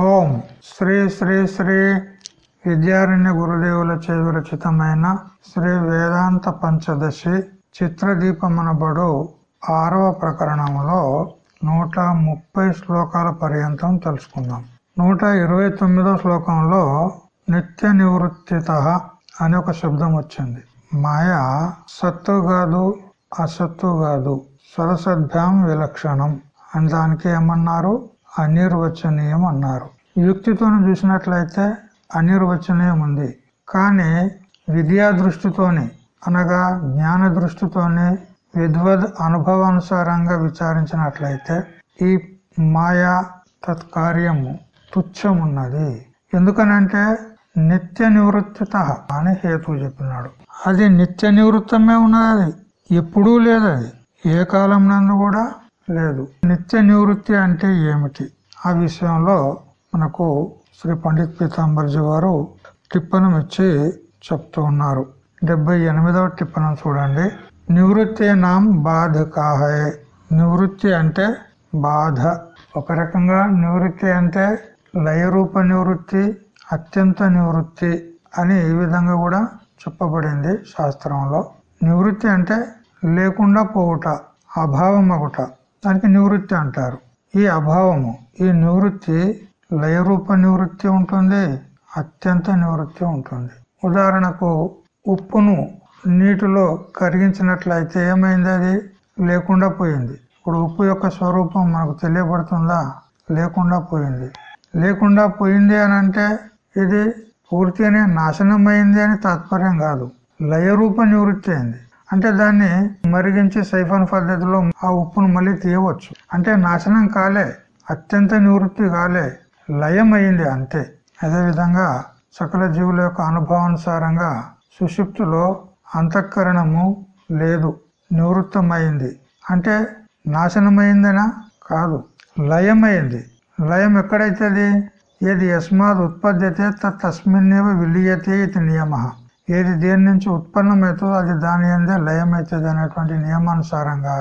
ఓం శ్రీ శ్రీ శ్రీ విద్యారణ్య గురుదేవుల విరచితమైన శ్రీ వేదాంత పంచదశి చిత్రదీపమనబడు ఆరవ ప్రకరణంలో నూట ముప్పై శ్లోకాల పర్యంతం తెలుసుకుందాం. నూట ఇరవై తొమ్మిదో శ్లోకంలో నిత్య నివృత్తిత అనే ఒక శబ్దం వచ్చింది. మాయ సత్తు కాదు అసత్తు కాదు సరసద్భ్యాం విలక్షణం అని దానికి ఏమన్నారు? అనిర్వచనీయం అన్నారు. యుక్తితో చూసినట్లయితే అనిర్వచనీయం ఉంది. కానీ విద్యా దృష్టితోని అనగా జ్ఞాన దృష్టితోని విద్వద్ అనుభవానుసారంగా విచారించినట్లయితే ఈ మాయా తత్కార్యము తుచ్చమున్నది. ఎందుకనంటే నిత్య నివృత్తిత అని హేతు చెప్పినాడు. అది నిత్య నివృత్తమే ఉన్నది. అది ఎప్పుడూ లేదు అది ఏ కాలం నందు కూడా లేదు. నిత్య నివృత్తి అంటే ఏమిటి? ఆ విషయంలో మనకు శ్రీ పండిత్ పీతాంబర్జీ వారు టిప్పణం ఇచ్చి చెప్తూ ఉన్నారు. డెబ్బై ఎనిమిదవ టిప్పణం చూడండి. నివృత్తి నాం బాధ కాహే నివృత్తి అంటే బాధ. ఒక రకంగా నివృత్తి అంటే లయరూప నివృత్తి అత్యంత నివృత్తి అని ఈ విధంగా కూడా చెప్పబడింది శాస్త్రంలో. నివృత్తి అంటే లేకుండా పోవుట అభావం అగుట దానికి నివృత్తి అంటారు. ఈ అభావము ఈ నివృత్తి లయరూప నివృత్తి ఉంటుంది అత్యంత నివృత్తి ఉంటుంది. ఉదాహరణకు ఉప్పును నీటిలో కరిగించినట్లయితే ఏమైంది అది? లేకుండా పోయింది. ఇప్పుడు ఉప్పు యొక్క స్వరూపం మనకు తెలియబడుతుందా? లేకుండా పోయింది. లేకుండా పోయింది అని అంటే ఇది పూర్తిగానే నాశనం అయింది అని తాత్పర్యం కాదు. లయరూప నివృత్తి అయింది. అంటే దాన్ని మరిగించి సైఫన్ పద్ధతిలో ఆ ఉప్పును మళ్ళీ తీయవచ్చు. అంటే నాశనం కాలే అత్యంత నివృత్తి కాలే లయం అయింది అంతే. అదేవిధంగా సకల జీవుల యొక్క అనుభవానుసారంగా సుషుప్తులో అంతఃకరణము లేదు నివృత్తమైంది. అంటే నాశనమైందనా? కాదు లయమైంది. లయం ఎక్కడైతుంది? ఏది యస్మాత్ ఉత్పద్యతే తస్మిన్నేవ విలీయతే ఇది నియమ. ఏది దేని నుంచి ఉత్పన్నమవుతుందో అది దాని అందే లయమవుతుంది అనేటువంటి నియమానుసారంగా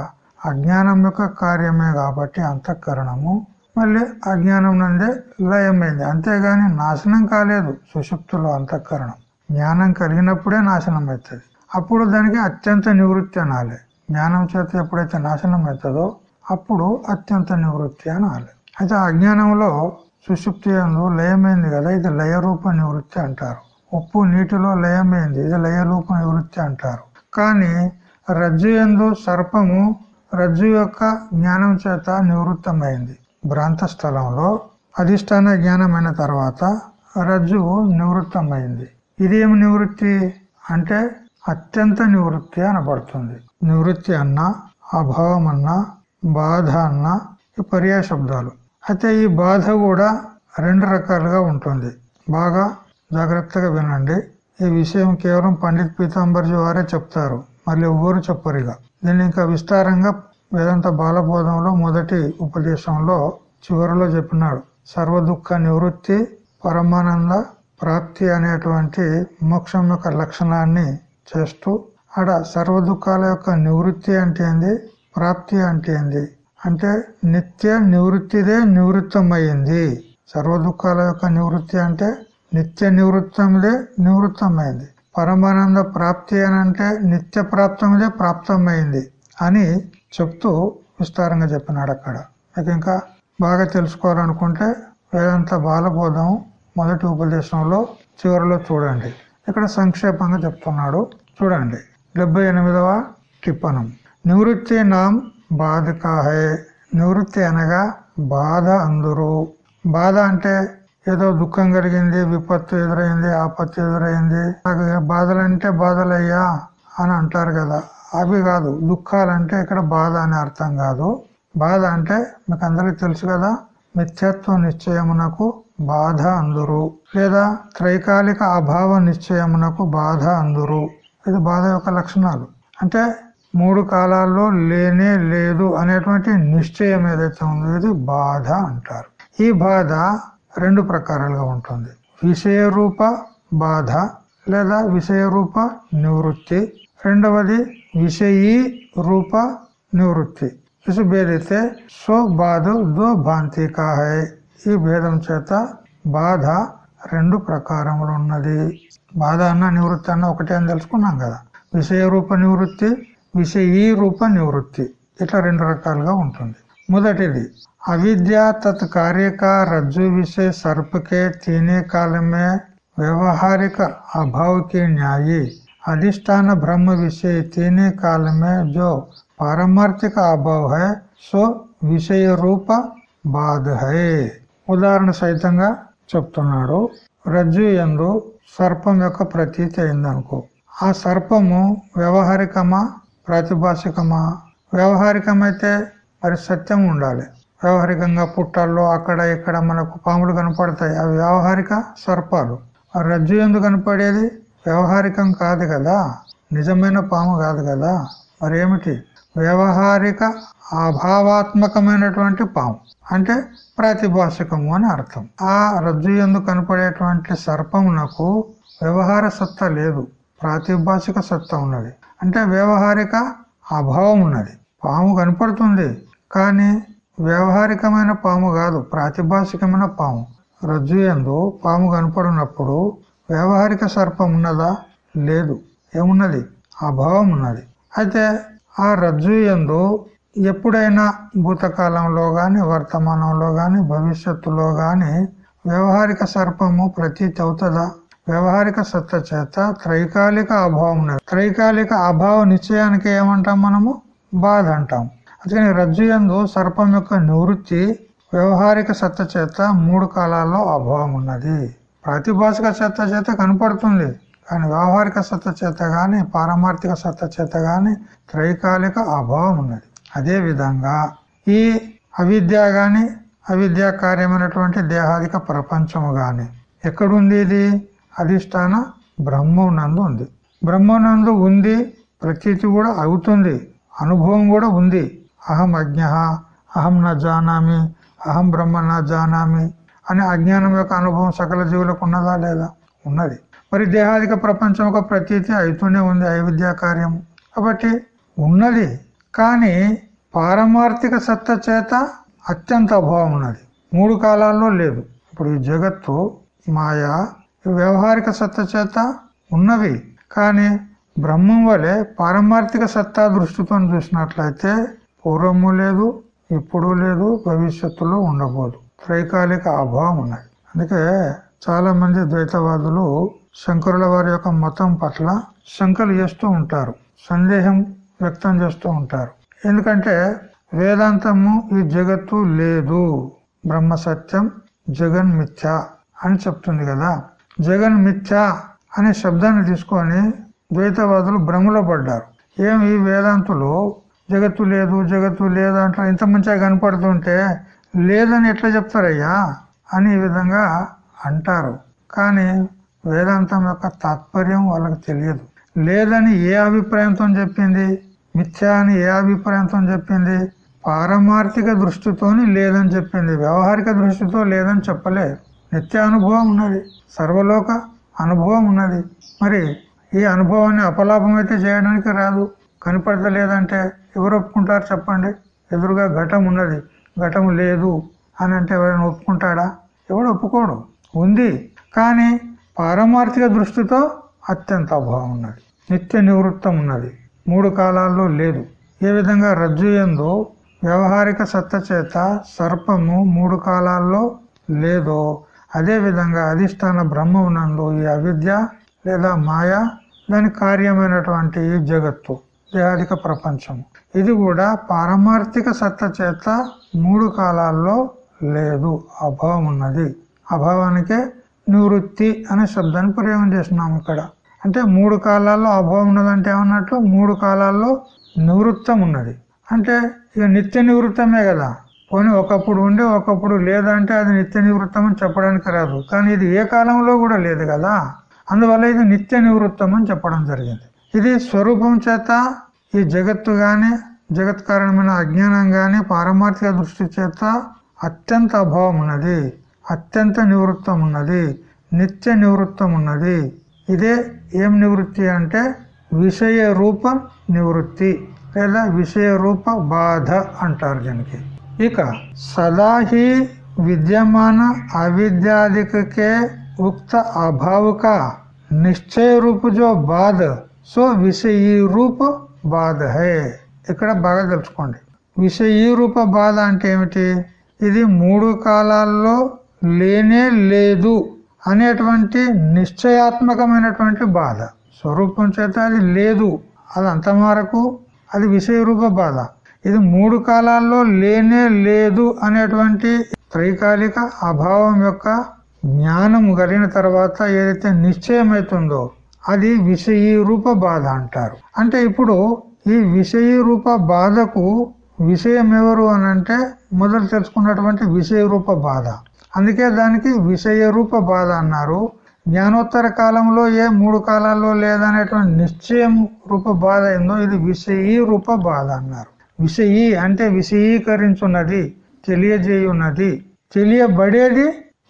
అజ్ఞానం యొక్క కార్యమే కాబట్టి అంతఃకరణము మళ్ళీ అజ్ఞానం నందే లయమైంది. అంతేగాని నాశనం కాలేదు సుషుప్తులో అంతఃకరణం. జ్ఞానం కలిగినప్పుడే నాశనం అవుతుంది అప్పుడు దానికి అత్యంత నివృత్తి అనాలి. జ్ఞానం చేత ఎప్పుడైతే నాశనం అవుతుందో అప్పుడు అత్యంత నివృత్తి అనాలి. అయితే అజ్ఞానంలో సుషుప్తి అందు లయమైంది కదా ఇది లయరూప నివృత్తి అంటారు. ఉప్పు నీటిలో లయమైంది. ఇది లయరూప నివృత్తి అంటారు. కానీ రజ్జు ఎందు సర్పము రజ్జు యొక్క జ్ఞానం చేత నివృత్తమైంది. భ్రాంత స్థలంలో అధిష్టాన జ్ఞానమైన తర్వాత రజ్జువు నివృత్తమైంది. ఇదేమి నివృత్తి? అంటే అత్యంత నివృత్తి అనబడుతుంది. నివృత్తి అన్నా అభావం అన్నా బాధ అన్నా ఈ పర్యాయ శబ్దాలు. అయితే ఈ బాధ కూడా రెండు రకాలుగా ఉంటుంది. బాగా జాగ్రత్తగా వినండి. ఈ విషయం కేవలం పండిత్ పీతాంబర్జీ వారే చెప్తారు. మళ్ళీ ఎవరు ఇక. దీన్ని ఇంకా విస్తారంగా వేదాంత బాలబోధంలో మొదటి ఉపదేశంలో చివరిలో చెప్పినాడు. సర్వ దుఃఖ నివృత్తి పరమానంద ప్రాప్తి అనేటువంటి మోక్షం యొక్క లక్షణాన్ని చేస్తూ ఆడ సర్వ దుఃఖాల యొక్క నివృత్తి అంటే ఏంది? ప్రాప్తి అంటే ఏంది? అంటే నిత్య నివృత్తిదే నివృత్తమైంది సర్వ దుఃఖాల యొక్క నివృత్తి అంటే నిత్య నివృత్తమిదే నివృత్తమైంది. పరమానంద ప్రాప్తి అని అంటే నిత్య ప్రాప్తమిదే ప్రాప్తమైంది అని చెప్తూ విస్తారంగా చెప్పినాడు అక్కడ. మీకు ఇంకా బాగా తెలుసుకోవాలనుకుంటే వేదాంత బాలబోధం మొదటి ఉపదేశంలో చివరిలో చూడండి. ఇక్కడ సంక్షేపంగా చెప్తున్నాడు. చూడండి. డెబ్బై ఎనిమిదవ టిప్పణం. నివృత్తి నాం బాధకాహే. నివృత్తి అనగా బాధ అందరూ. బాధ అంటే ఏదో దుఃఖం కలిగింది విపత్తు ఎదురైంది ఆపత్తు ఎదురైంది. నాకు బాధలంటే బాధలయ్యా అని అంటారు కదా. అవి కాదు దుఃఖాలంటే ఇక్కడ బాధ అనే అర్థం కాదు. బాధ అంటే మీకు అందరికీ తెలుసు కదా మిథ్యత్వ నిశ్చయమునకు బాధ అందురు. లేదా త్రైకాలిక అభావ నిశ్చయమునకు బాధ అందురు. ఇది బాధ యొక్క లక్షణాలు. అంటే మూడు కాలాల్లో లేనే లేదు అనేటువంటి నిశ్చయం ఏదైతే ఉందో ఇది బాధ అంటారు. ఈ బాధ రెండు ప్రకారాలుగా ఉంటుంది. విషయ రూప బాధ లేదా విషయ రూప నివృత్తి. రెండవది విషయీ రూప నివృత్తి. ఇసు భేదితే సో బాధ దో భాంతి కా హై ఈ భేదం చేత బాధ రెండు ప్రకారములు ఉన్నది. బాధ అన్న నివృత్తి అన్న ఒకటే అని తెలుసుకున్నాం కదా. విషయ రూప నివృత్తి విషయీ రూప నివృత్తి. ఇట్లా రెండు రకాలుగా ఉంటుంది. మొదటిది అవిద్య తత్ కార్యక రజ్జు విషయ సర్పకే తీనే కాలమే व्यवहारिक अभाव के न्यायी अधिष्ठान ब्रह्म विषय तीन काल में जो पारमार्थिक अभाव है సో విషయ రూప బాధ హై ఉదాహరణ సహితంగా చెప్తున్నాడు రజ్జు ఎందు సర్పం యొక్క ప్రతీతి అయిందనుకో ఆ సర్పము వ్యవహారికమా ప్రాతిభాషికమా వ్యవహారికమైతే మరి సత్యం ఉండాలి. వ్యవహారికంగా పుట్టాల్లో అక్కడ ఇక్కడ మనకు పాములు కనపడతాయి. అవి వ్యవహారిక సర్పాలు. ఆ రజ్జు ఎందుకు కనపడేది? వ్యవహారికం కాదు కదా. నిజమైన పాము కాదు కదా. మరి ఏమిటి? వ్యవహారిక అభావాత్మకమైనటువంటి పాము. అంటే ప్రాతిభాషికము అని అర్థం. ఆ రజ్జు ఎందుకు కనపడేటువంటి సర్పమునకు వ్యవహార సత్తా లేదు. ప్రాతిభాషిక సత్తా ఉన్నది. అంటే వ్యవహారిక అభావం ఉన్నది. పాము కనపడుతుంది. కానీ వ్యవహారికమైన పాము కాదు ప్రాతిభాషికమైన పాము. రజ్జు ఎందు పాము కనపడినప్పుడు వ్యవహారిక సర్పం ఉన్నదా? లేదు. ఏమున్నది? అభావం ఉన్నది అయితే ఆ రజ్జు ఎందు ఎప్పుడైనా భూతకాలంలో కానీ వర్తమానంలో కానీ భవిష్యత్తులో కానీ వ్యవహారిక సర్పము ప్రతీతి అవుతుందా వ్యవహారిక సత్త చేత త్రైకాలిక అభావం ఉన్నది త్రైకాలిక అభావ నిశ్చయానికి ఏమంటాం మనము? బాధ అంటాం. అతని రజ్జు ఎందు సర్పం యొక్క నివృత్తి వ్యవహారిక సత్త చేత మూడు కాలాల్లో అభావం ఉన్నది. ప్రాతిభాషిక సత్త చేత కనపడుతుంది కానీ వ్యవహారిక సత్త చేత గాని పారమార్థిక సత్త చేత గాని త్రైకాలిక అభావం ఉన్నది. అదే విధంగా ఈ అవిద్య గాని అవిద్యా కార్యమైనటువంటి దేహాదిక ప్రపంచము గాని ఎక్కడుంది ఇది? అధిష్టాన బ్రహ్మనందు ఉంది. బ్రహ్మనందు ఉంది ప్రతీతి కూడా అవుతుంది అనుభవం కూడా ఉంది. అహం అజ్ఞ అహం న జానామి అహం బ్రహ్మ నా జానామి అనే అజ్ఞానం యొక్క అనుభవం సకల జీవులకు ఉన్నదా లేదా? ఉన్నది. మరి దేహాదిక ప్రపంచం ఒక ప్రతీతి అవుతూనే ఉంది అవిద్యా కార్యం. కాబట్టి ఉన్నది కానీ పారమార్థిక సత్త చేత అత్యంత అభావం ఉన్నది. మూడు కాలాల్లో లేదు. ఇప్పుడు ఈ జగత్తు మాయా వ్యవహారిక సత్త చేత ఉన్నవి. కానీ బ్రహ్మం వలె పారమార్థిక సత్తా దృష్టితో చూసినట్లయితే పూర్వము లేదు ఇప్పుడు లేదు భవిష్యత్తులో ఉండబోదు. త్రైకాలిక అభావం ఉన్నది. అందుకే చాలా మంది ద్వైతవాదులు శంకరుల వారి యొక్క మతం పట్ల శంకలు చేస్తూ ఉంటారు సందేహం వ్యక్తం చేస్తూ ఉంటారు. ఎందుకంటే వేదాంతము ఈ జగత్తు లేదు బ్రహ్మ సత్యం జగన్ మిథ్య అని చెప్తుంది కదా. జగన్ మిథ్య అనే శబ్దాన్ని తీసుకొని ద్వైతవాదులు భ్రమలో పడ్డారు. ఏం ఈ వేదాంతులు జగత్తు లేదు జగత్తు లేదు అంటారు. ఇంత మంచిగా కనపడుతుంటే లేదని ఎట్లా చెప్తారయ్యా? అని ఈ విధంగా అంటారు. కానీ వేదాంతం యొక్క తాత్పర్యం వాళ్ళకి తెలియదు. లేదని ఏ అభిప్రాయంతో చెప్పింది? మిథ్యా అని ఏ అభిప్రాయంతో చెప్పింది? పారమార్థిక దృష్టితోని లేదని చెప్పింది. వ్యవహారిక దృష్టితో లేదని చెప్పలేదు. నిత్య అనుభవం ఉన్నది. సర్వలోక అనుభవం ఉన్నది. మరి ఈ అనుభవాన్ని అపలాపం అయితే చేయడానికి రాదు. కనపడతలేదంటే ఎవరు ఒప్పుకుంటారు చెప్పండి? ఎదురుగా ఘటం ఉన్నది. ఘటం లేదు అని అంటే ఎవరైనా ఒప్పుకుంటాడా? ఎవడు ఒప్పుకోడు. ఉంది. కానీ పారమార్థిక దృష్టితో అత్యంత అభావం ఉన్నది నిత్య నివృత్తం ఉన్నది. మూడు కాలాల్లో లేదు. ఏ విధంగా రజ్జు ఎందో వ్యవహారిక సత్తచేత సర్పము మూడు కాలాల్లో లేదో అదేవిధంగా అధిష్టాన బ్రహ్మమునందు ఈ అవిద్య లేదా మాయ దాని కార్యమైనటువంటి ఈ జగత్తు. దేహాదిక ప్రపంచం. ఇది కూడా పారమార్థిక సత్త చేత మూడు కాలాల్లో లేదు. అభావం ఉన్నది. అభావానికే నివృత్తి అనే శబ్దాన్ని ప్రయోగం చేస్తున్నాం ఇక్కడ. అంటే మూడు కాలాల్లో అభావం ఉన్నదంటే ఏమన్నట్టు? మూడు కాలాల్లో నివృత్తం ఉన్నది. అంటే ఇక నిత్య నివృత్తమే కదా. పోనీ ఒకప్పుడు ఉండి ఒకప్పుడు లేదంటే అది నిత్య నివృత్తం అని చెప్పడానికి రాదు. కానీ ఇది ఏ కాలంలో కూడా లేదు కదా. అందువల్ల ఇది నిత్య నివృత్తం అని చెప్పడం జరిగింది. ఇది స్వరూపం చేత ఈ జగత్తు గాని జగత్ కారణమైన అజ్ఞానం గాని పారమార్థిక దృష్టి చేత అత్యంత అభావం ఉన్నది అత్యంత నివృత్తం ఉన్నది నిత్య నివృత్తం ఉన్నది ఇదే ఏం నివృత్తి అంటే విషయ రూపం నివృత్తి లేదా విషయ రూప బాధ అంటారు దీనికి. ఇక సదాహి విద్యమాన అవిద్యాదికే ఉక్త అభావుక నిశ్చయ రూపు జో బాధ సో విషయీ రూప బాధ హే. ఇక్కడ బాగా తెలుసుకోండి. విషయీ రూప బాధ అంటే ఏమిటి? ఇది మూడు కాలాల్లో లేనే లేదు అనేటువంటి నిశ్చయాత్మకమైనటువంటి బాధ. స్వరూపం చేత అది లేదు. అది అంతవరకు అది విషయ రూప బాధ. ఇది మూడు కాలాల్లో లేనే లేదు అనేటువంటి త్రైకాలిక అభావం యొక్క జ్ఞానం కలిగిన తర్వాత ఏదైతే నిశ్చయమవుతుందో అది విషయీ రూప బాధ అంటారు. అంటే ఇప్పుడు ఈ విషయీ రూప బాధకు విషయం ఎవరు అని అంటే మొదలు తెలుసుకున్నటువంటి విషయ రూప బాధ. అందుకే దానికి విషయ రూప బాధ అన్నారు. జ్ఞానోత్తర కాలంలో ఏ మూడు కాలాల్లో లేదనేటువంటి నిశ్చయం రూప బాధ ఏందో ఇది విషయీ రూప బాధ అన్నారు. విషయీ అంటే విషయీకరించున్నది తెలియజేయున్నది తెలియబడేది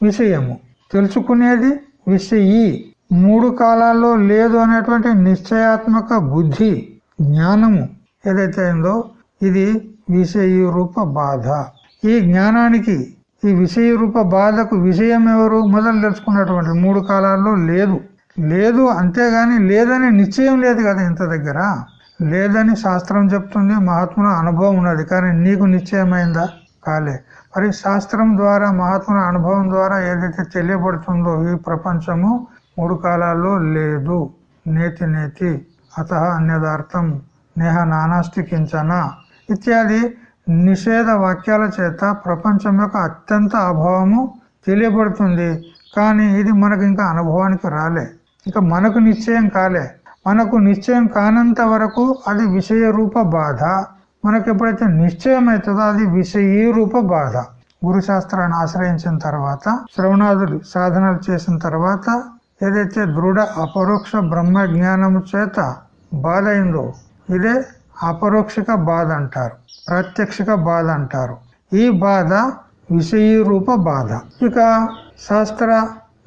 విషయము. తెలుసుకునేది విషయీ. మూడు కాలాల్లో లేదు అనేటువంటి నిశ్చయాత్మక బుద్ధి జ్ఞానము ఏదైతే ఉందో ఇది విషయ రూప బాధ. ఈ జ్ఞానానికి ఈ విషయ రూప బాధకు విషయం ఎవరు? మొదలు తెలుసుకున్నటువంటి మూడు కాలాల్లో లేదు. లేదు అంతేగాని లేదని నిశ్చయం లేదు కదా ఇంత దగ్గర. లేదని శాస్త్రం చెప్తుంది మహాత్ముల అనుభవం ఉన్నది. కానీ నీకు నిశ్చయమైందా? కాలే. మరి శాస్త్రం ద్వారా మహాత్ముల అనుభవం ద్వారా ఏదైతే తెలియబడుతుందో ఈ ప్రపంచము మూడు కాలాల్లో లేదు. నేతి నేతి. అత అన్యదార్థం. నేహ నానాస్తి కించన ఇత్యాది నిషేధ వాక్యాల చేత ప్రపంచం యొక్క అత్యంత అభావము తెలియబడుతుంది. కానీ ఇది మనకు ఇంకా అనుభవానికి రాలే. ఇంకా మనకు నిశ్చయం కాలే. మనకు నిశ్చయం కానంత వరకు అది విషయ రూప బాధ. మనకు ఎప్పుడైతే నిశ్చయం అవుతుందో అది విషయీ రూప బాధ. గురు శాస్త్రాన్ని ఆశ్రయించిన తర్వాత శ్రవణాదులు సాధనలు చేసిన తర్వాత ఏదైతే దృఢ అపరోక్ష బ్రహ్మ జ్ఞానము చేత బాధ అయిందో ఇదే అపరోక్షిక బాధ అంటారు ప్రత్యక్షిక బాధ అంటారు ఈ బాధ విషయీ రూప బాధ. ఇక శాస్త్ర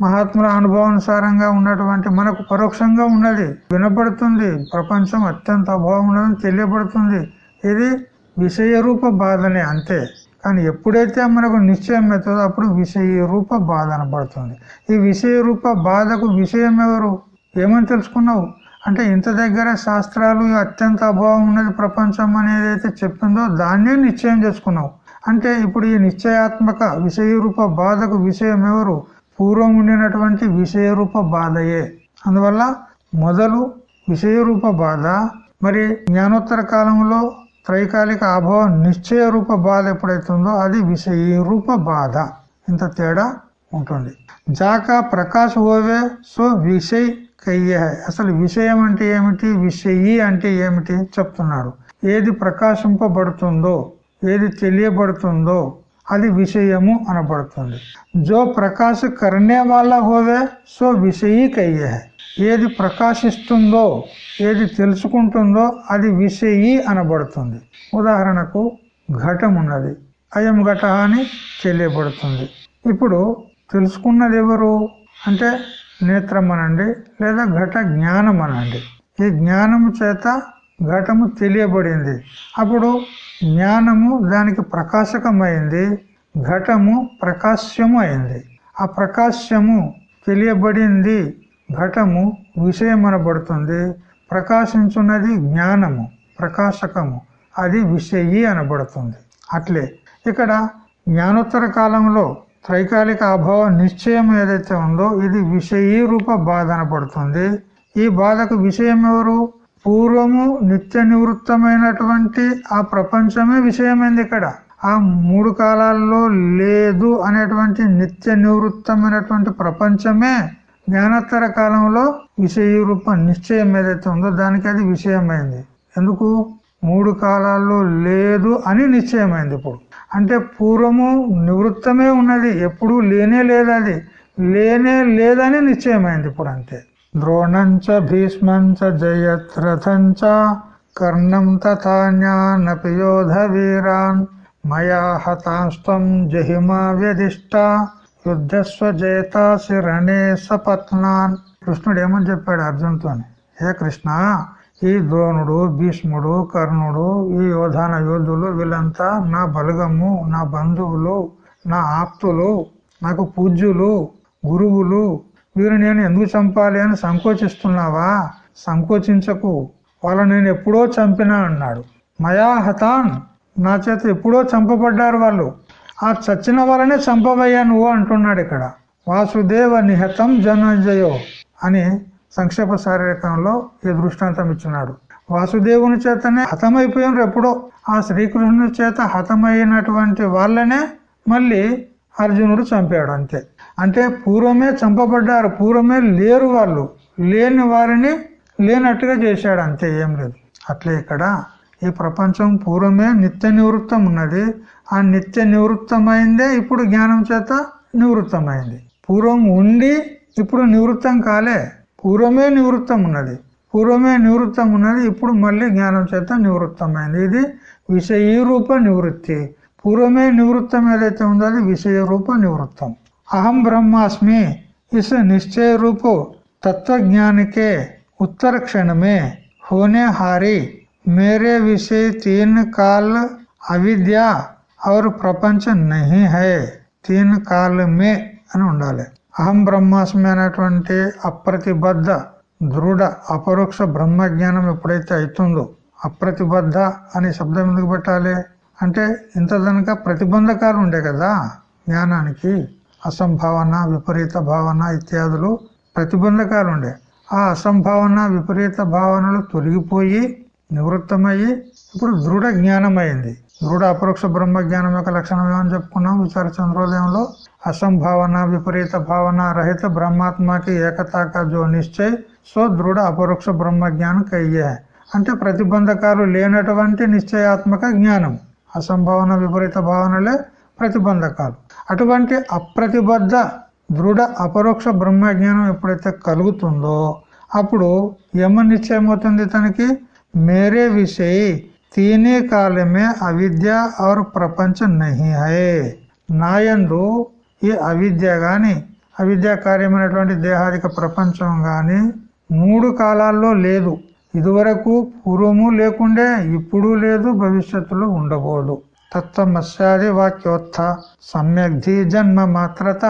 మహాత్ముల అనుభవానుసారంగా ఉన్నటువంటి మనకు పరోక్షంగా ఉన్నది వినపడుతుంది ప్రపంచం అత్యంత అభావం ఉన్నదని తెలియబడుతుంది. ఇది విషయ రూప బాధనే అంతే. కానీ ఎప్పుడైతే మనకు నిశ్చయం అవుతుందో అప్పుడు విషయ రూప బాధ అనబడుతుంది. ఈ విషయ రూప బాధకు విషయం ఎవరు? ఏమని తెలుసుకున్నావు? అంటే ఇంత దగ్గర శాస్త్రాలు అత్యంత అభావం ఉన్నది ప్రపంచం అనేది అయితే చెప్పిందో దాన్నే నిశ్చయం చేసుకున్నావు. అంటే ఇప్పుడు ఈ నిశ్చయాత్మక విషయ రూప బాధకు విషయం ఎవరు? పూర్వం ఉండినటువంటి విషయ రూప బాధయే. అందువల్ల మొదలు విషయ రూప బాధ మరి జ్ఞానోత్తర కాలంలో త్రైకాలిక అభావం నిశ్చయ రూప బాధ ఎప్పుడైతుందో అది విషయ రూప బాధ. ఇంత తేడా ఉంటుంది. జాక ప్రకాశ్ ఓవే సో విషయ్ కయ్య. అసలు విషయం అంటే ఏమిటి? విషయి అంటే ఏమిటి? చెప్తున్నాడు. ఏది ప్రకాశింపబడుతుందో ఏది తెలియబడుతుందో అది విషయము అనబడుతుంది. జో ప్రకాశ కర్ణే వాళ్ళ హోవే సో విషయీ కయ్యే. ఏది ప్రకాశిస్తుందో ఏది తెలుసుకుంటుందో అది విషయీ అనబడుతుంది. ఉదాహరణకు ఘటం ఉన్నది అయం ఘట అని తెలియబడుతుంది. ఇప్పుడు తెలుసుకున్నది ఎవరు అంటే నేత్రం అనండి లేదా ఘట జ్ఞానం అనండి ఈ జ్ఞానము చేత ఘటము తెలియబడింది. అప్పుడు జ్ఞానము దానికి ప్రకాశకమైంది ఘటము ప్రకాశ్యము అయింది ఆ ప్రకాశ్యము తెలియబడింది ఘటము విషయం అనబడుతుంది ప్రకాశించున్నది జ్ఞానము ప్రకాశకము. అది విషయి అనబడుతుంది. అట్లే ఇక్కడ జ్ఞానోత్తర కాలంలో త్రైకాలిక అభావం నిశ్చయం ఏదైతే ఉందో ఇది విషయీ రూప బాధ అనబడుతుంది. ఈ బాధకు విషయం ఎవరు? పూర్వము నిత్య నివృత్తమైనటువంటి ఆ ప్రపంచమే విషయమైంది ఇక్కడ. ఆ మూడు కాలాల్లో లేదు అనేటువంటి నిత్య నివృత్తమైనటువంటి ప్రపంచమే జ్ఞానోత్తర కాలంలో విషయ రూప నిశ్చయం ఏదైతే ఉందో దానికి అది విషయమైంది. ఎందుకు? మూడు కాలాల్లో లేదు అని నిశ్చయమైంది ఇప్పుడు. అంటే పూర్వము నివృత్తమే ఉన్నది ఎప్పుడు లేనే లేదు అది లేనే లేదని నిశ్చయమైంది ఇప్పుడు అంతే. ద్రోణంచ భీష్మంచ జయత్రథంచ కర్ణం తథాన్యానపి యోధ వీరాన్ మయా హతాస్తం జహిమా వ్యధిష్ట యుద్ధస్వ జయతాసి రణే సపత్నాన్. కృష్ణుడు ఏమని చెప్పాడు అర్జున్తోని? హే కృష్ణ ఈ ద్రోణుడు భీష్ముడు కర్ణుడు ఈ యోధాన యోధులు వీళ్ళంతా నా బలగము నా బంధువులు నా ఆప్తులు నాకు పూజ్యులు గురువులు. వీరు నేను ఎందుకు చంపాలి అని సంకోచిస్తున్నావా? సంకోచించకు. వాళ్ళు నేను ఎప్పుడో చంపినా అన్నాడు. మయా హతాన్. నా చేత ఎప్పుడో చంపబడ్డారు వాళ్ళు. ఆ చచ్చిన వలనే చంపబయ్యా నువ్వు అంటున్నాడు ఇక్కడ. వాసుదేవ నిహతం జనంజయో అని సంక్షేప శారీరకంలో ఈ దృష్టాంతం ఇచ్చినాడు. వాసుదేవుని చేతనే హతమైపోయినారు ఎప్పుడో. ఆ శ్రీకృష్ణుని చేత హతమైనటువంటి వాళ్ళనే మళ్ళీ అర్జునుడు చంపాడు అంతే. అంటే పూర్వమే చంపబడ్డారు పూర్వమే లేరు వాళ్ళు. లేని వారిని లేనట్టుగా చేశాడు అంతే ఏం లేదు. అట్లే ఇక్కడ ఈ ప్రపంచం పూర్వమే నిత్య నివృత్తం ఉన్నది ఆ నిత్య నివృత్తమైందే ఇప్పుడు జ్ఞానం చేత నివృత్తమైంది. పూర్వం ఉండి ఇప్పుడు నివృత్తం కాలే. పూర్వమే నివృత్తం ఉన్నది పూర్వమే నివృత్తం ఉన్నది ఇప్పుడు మళ్ళీ జ్ఞానం చేత నివృత్తమైంది. ఇది విషయ రూప నివృత్తి. పూర్వమే నివృత్తం ఏదైతే ఉందో అది విషయ రూప నివృత్తం. అహం బ్రహ్మాస్మి ఇస్ నిశ్చయ రూపు తత్వజ్ఞానికే. ఉత్తర క్షణమే. హోనే హారి. मेरे विषय तीन काल అవిద్య और ప్రపంచ నహి హై తీన్ కాల్ మే అని ఉండాలి అహం బ్రహ్మాస్మి అనేటువంటి అప్రతిబద్ధ దృఢ అపరోక్ష బ్రహ్మ జ్ఞానం ఎప్పుడైతే అవుతుందో అప్రతిబద్ధ అనే శబ్దం ఎందుకు పెట్టాలి అంటే ఇంత దనక ప్రతిబంధకాలు ఉండే కదా జ్ఞానానికి అసంభావన విపరీత భావన ఇత్యాదులు ప్రతిబంధకాలు ఉండే ఆ అసంభావన విపరీత భావనలు తొలగిపోయి నివృత్తమయ్యి ఇప్పుడు దృఢ జ్ఞానం అయింది దృఢ అపరోక్ష బ్రహ్మ జ్ఞానం యొక్క లక్షణం ఏమని చెప్పుకున్నాం? విచార చంద్రోదయంలో అసంభావన విపరీత భావన రహిత బ్రహ్మాత్మకి ఏకతాక జో నిశ్చయ్ సో దృఢ అపరోక్ష బ్రహ్మ జ్ఞానం కయ్యే. అంటే ప్రతిబంధకాలు లేనటువంటి నిశ్చయాత్మక జ్ఞానం. అసంభావన విపరీత భావనలే ప్రతిబంధకాలు. అటువంటి అప్రతిబద్ధ దృఢ అపరోక్ష బ్రహ్మ జ్ఞానం ఎప్పుడైతే కలుగుతుందో అప్పుడు ఏమని నిశ్చయం అవుతుంది తనకి? మేరే విషయ తీనే కాలమే అవిద్య और ప్రపంచం నహి హై నాయందు ఈ అవిద్య గాని అవిద్య కార్యమైనటువంటి దేహాదిక ప్రపంచం గాని మూడు కాలాల్లో లేదు ఇదివరకు పూర్వము లేకుండే ఇప్పుడు లేదు భవిష్యత్తులో ఉండబోదు తత్వమస్యాది వాక్యోత్థ సమ్యగ్ధి జన్మ మాత్రత